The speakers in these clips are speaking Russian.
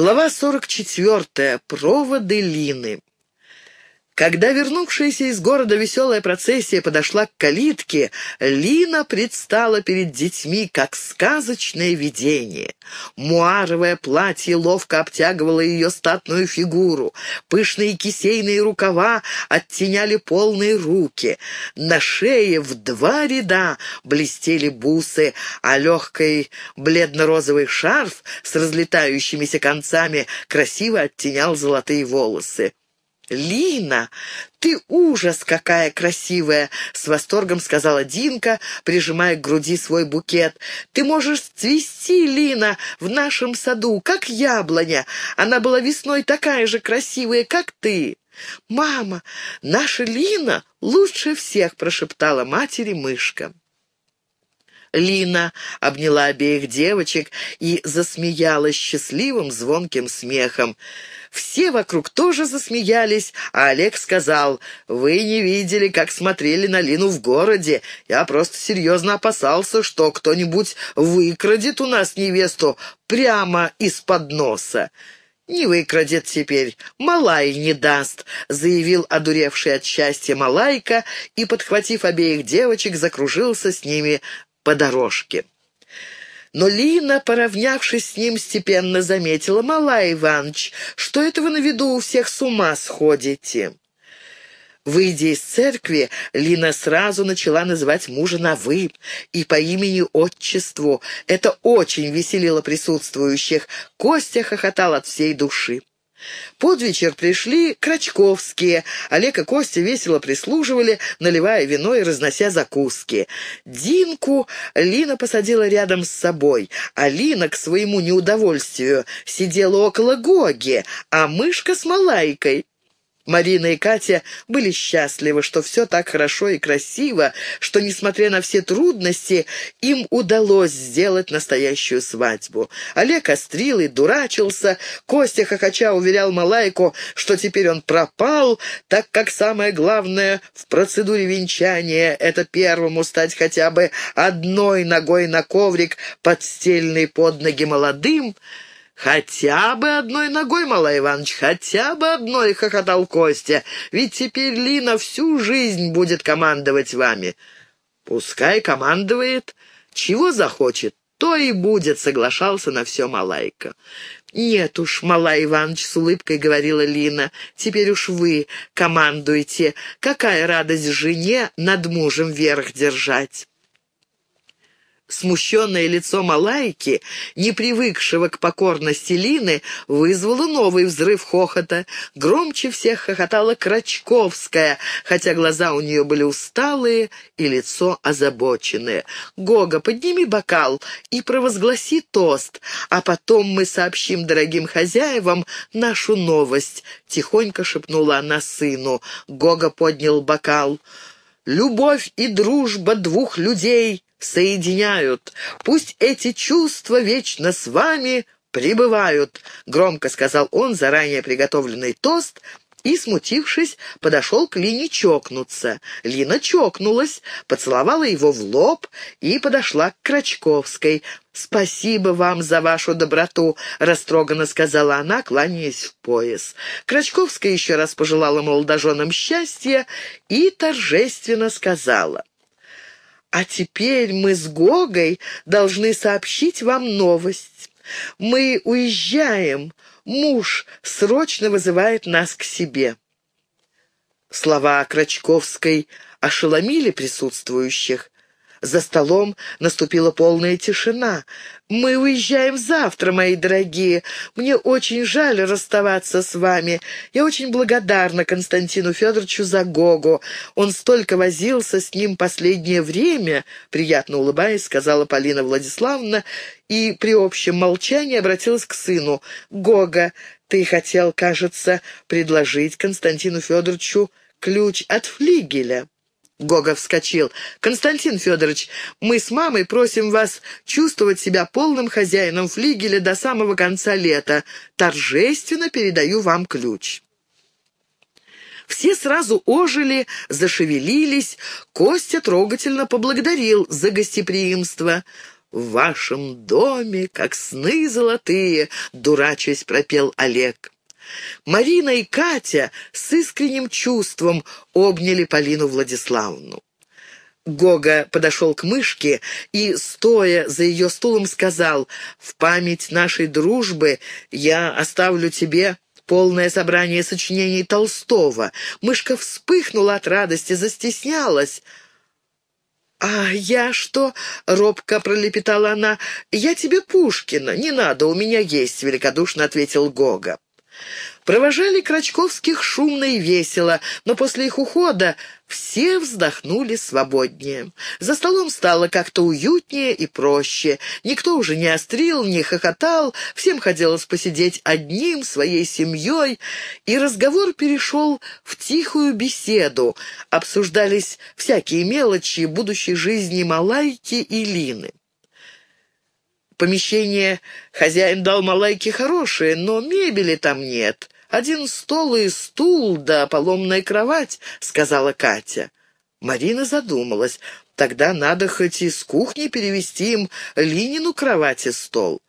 Глава 44. Проводы Лины. Когда вернувшаяся из города веселая процессия подошла к калитке, Лина предстала перед детьми как сказочное видение. Муаровое платье ловко обтягивало ее статную фигуру, пышные кисейные рукава оттеняли полные руки, на шее в два ряда блестели бусы, а легкий бледно-розовый шарф с разлетающимися концами красиво оттенял золотые волосы. «Лина, ты ужас какая красивая!» — с восторгом сказала Динка, прижимая к груди свой букет. «Ты можешь цвести, Лина, в нашем саду, как яблоня. Она была весной такая же красивая, как ты». «Мама, наша Лина лучше всех!» — прошептала матери мышка. Лина обняла обеих девочек и засмеялась счастливым звонким смехом. Все вокруг тоже засмеялись, а Олег сказал, «Вы не видели, как смотрели на Лину в городе. Я просто серьезно опасался, что кто-нибудь выкрадет у нас невесту прямо из-под носа». «Не выкрадет теперь, Малай не даст», — заявил одуревший от счастья Малайка и, подхватив обеих девочек, закружился с ними по дорожке. Но Лина, поравнявшись с ним, степенно заметила, «Малай Иванович, что это вы на виду у всех с ума сходите?» Выйдя из церкви, Лина сразу начала называть мужа на «вы» и по имени-отчеству. Это очень веселило присутствующих. Костя хохотал от всей души. Под вечер пришли Крачковские. Олег и Костя весело прислуживали, наливая вино и разнося закуски. Динку Лина посадила рядом с собой, а Лина, к своему неудовольствию, сидела около Гоги, а мышка с Малайкой Марина и Катя были счастливы, что все так хорошо и красиво, что, несмотря на все трудности, им удалось сделать настоящую свадьбу. Олег острил и дурачился, Костя хохоча уверял Малайку, что теперь он пропал, так как самое главное в процедуре венчания — это первому стать хотя бы одной ногой на коврик, подстельный под ноги молодым — «Хотя бы одной ногой, Малай Иванович, хотя бы одной!» — хохотал Костя. «Ведь теперь Лина всю жизнь будет командовать вами». «Пускай командует. Чего захочет, то и будет», — соглашался на все Малайка. «Нет уж, Малай Иванович, — с улыбкой говорила Лина, — теперь уж вы командуете. Какая радость жене над мужем верх держать!» Смущенное лицо Малайки, не привыкшего к покорности Лины, вызвало новый взрыв хохота. Громче всех хохотала Крачковская, хотя глаза у нее были усталые и лицо озабоченное. «Гога, подними бокал и провозгласи тост, а потом мы сообщим дорогим хозяевам нашу новость», — тихонько шепнула она сыну. Гога поднял бокал. «Любовь и дружба двух людей соединяют. Пусть эти чувства вечно с вами пребывают», — громко сказал он заранее приготовленный тост и, смутившись, подошел к Лине чокнуться. Лина чокнулась, поцеловала его в лоб и подошла к Крачковской. «Спасибо вам за вашу доброту», — растроганно сказала она, кланяясь в пояс. Крачковская еще раз пожелала молодоженам счастья и торжественно сказала. А теперь мы с Гогой должны сообщить вам новость. Мы уезжаем. Муж срочно вызывает нас к себе». Слова Крачковской ошеломили присутствующих. За столом наступила полная тишина. «Мы уезжаем завтра, мои дорогие. Мне очень жаль расставаться с вами. Я очень благодарна Константину Федоровичу за Гогу. Он столько возился с ним последнее время», — приятно улыбаясь, сказала Полина Владиславовна, и при общем молчании обратилась к сыну. «Гога, ты хотел, кажется, предложить Константину Федоровичу ключ от флигеля». Гога вскочил. «Константин Федорович, мы с мамой просим вас чувствовать себя полным хозяином флигеля до самого конца лета. Торжественно передаю вам ключ». Все сразу ожили, зашевелились. Костя трогательно поблагодарил за гостеприимство. в вашем доме, как сны золотые», — дурачась пропел Олег. Марина и Катя с искренним чувством обняли Полину Владиславовну. Гога подошел к мышке и, стоя за ее стулом, сказал, «В память нашей дружбы я оставлю тебе полное собрание сочинений Толстого». Мышка вспыхнула от радости, застеснялась. «А я что?» — робко пролепетала она. «Я тебе Пушкина. Не надо, у меня есть», — великодушно ответил Гога. Провожали Крачковских шумно и весело, но после их ухода все вздохнули свободнее. За столом стало как-то уютнее и проще. Никто уже не острил, не хохотал, всем хотелось посидеть одним, своей семьей, и разговор перешел в тихую беседу. Обсуждались всякие мелочи будущей жизни Малайки и Лины. Помещение хозяин дал Малайке хорошее, но мебели там нет. Один стол и стул, да поломная кровать», — сказала Катя. Марина задумалась. «Тогда надо хоть из кухни перевести им Линину кровать и стол».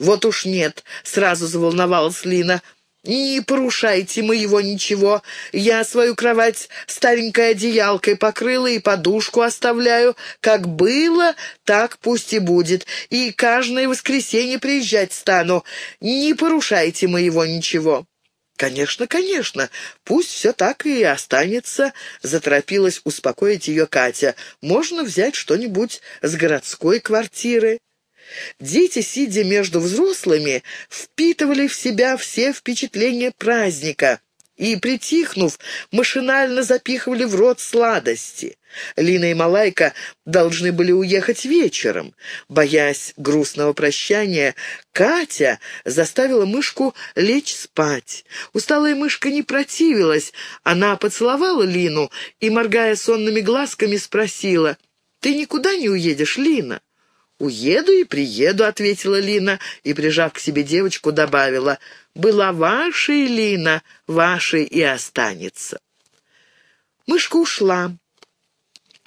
«Вот уж нет», — сразу заволновалась Лина. «Не порушайте моего ничего. Я свою кровать старенькой одеялкой покрыла и подушку оставляю. Как было, так пусть и будет. И каждое воскресенье приезжать стану. Не порушайте моего ничего». «Конечно, конечно, пусть все так и останется», — заторопилась успокоить ее Катя. «Можно взять что-нибудь с городской квартиры». Дети, сидя между взрослыми, впитывали в себя все впечатления праздника и, притихнув, машинально запихивали в рот сладости. Лина и Малайка должны были уехать вечером. Боясь грустного прощания, Катя заставила мышку лечь спать. Усталая мышка не противилась. Она поцеловала Лину и, моргая сонными глазками, спросила, «Ты никуда не уедешь, Лина?» «Уеду и приеду», — ответила Лина, и, прижав к себе девочку, добавила, «Была вашей, Лина, вашей и останется». Мышка ушла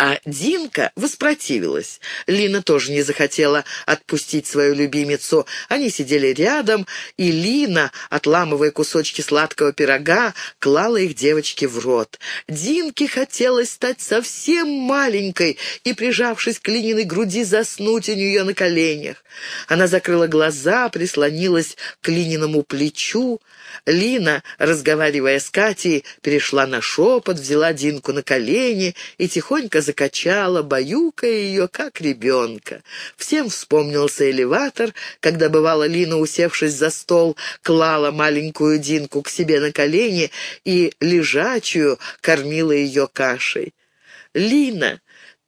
а Динка воспротивилась. Лина тоже не захотела отпустить свою любимицу. Они сидели рядом, и Лина, отламывая кусочки сладкого пирога, клала их девочке в рот. Динке хотелось стать совсем маленькой и, прижавшись к Лининой груди, заснуть у нее на коленях. Она закрыла глаза, прислонилась к Лининому плечу. Лина, разговаривая с Катей, перешла на шепот, взяла Динку на колени и тихонько закачала, баюкая ее, как ребенка. Всем вспомнился элеватор, когда, бывала Лина, усевшись за стол, клала маленькую Динку к себе на колени и лежачую кормила ее кашей. «Лина!»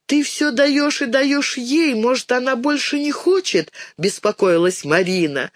«Ты все даешь и даешь ей, может, она больше не хочет?» — беспокоилась Марина.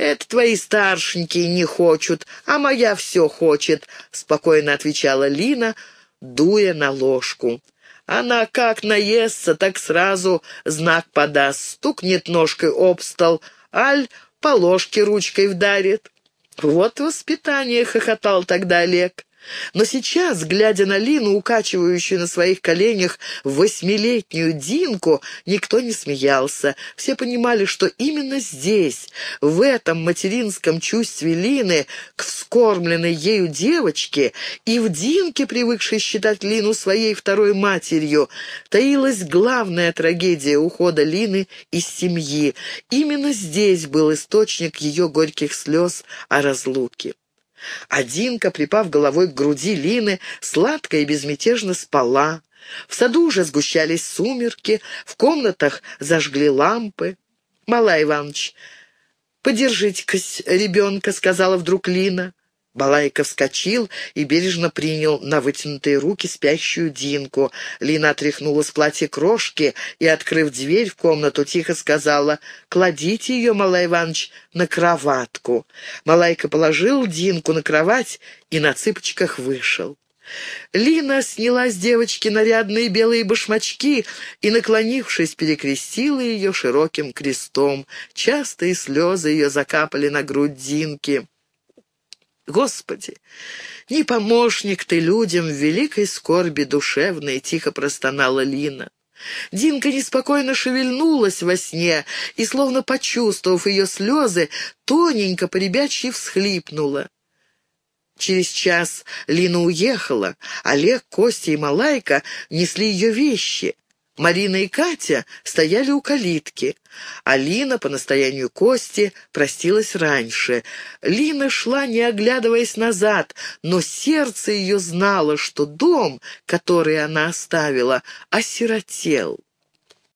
«Это твои старшенькие не хочут, а моя все хочет», — спокойно отвечала Лина, дуя на ложку. Она как наестся, так сразу знак подаст, стукнет ножкой об стол, аль по ложке ручкой вдарит. «Вот воспитание!» — хохотал тогда Олег. Но сейчас, глядя на Лину, укачивающую на своих коленях восьмилетнюю Динку, никто не смеялся. Все понимали, что именно здесь, в этом материнском чувстве Лины, к вскормленной ею девочке и в Динке, привыкшей считать Лину своей второй матерью, таилась главная трагедия ухода Лины из семьи. Именно здесь был источник ее горьких слез о разлуке. Одинка, припав головой к груди Лины, сладко и безмятежно спала. В саду уже сгущались сумерки, в комнатах зажгли лампы. «Малай Иванович, подержите-ка ребенка», — сказала вдруг Лина. Балайка вскочил и бережно принял на вытянутые руки спящую Динку. Лина отряхнула с платья крошки и, открыв дверь в комнату, тихо сказала «Кладите ее, Малай Иванович, на кроватку». Малайка положил Динку на кровать и на цыпочках вышел. Лина сняла с девочки нарядные белые башмачки и, наклонившись, перекрестила ее широким крестом. Частые слезы ее закапали на грудь Динки. Господи, не помощник ты людям в великой скорби душевной, тихо простонала Лина. Динка неспокойно шевельнулась во сне и, словно почувствовав ее слезы, тоненько по ребячьи всхлипнула. Через час Лина уехала. Олег, Костя и Малайка несли ее вещи. Марина и Катя стояли у калитки. Алина, по настоянию Кости, простилась раньше. Лина шла, не оглядываясь назад, но сердце ее знало, что дом, который она оставила, осиротел.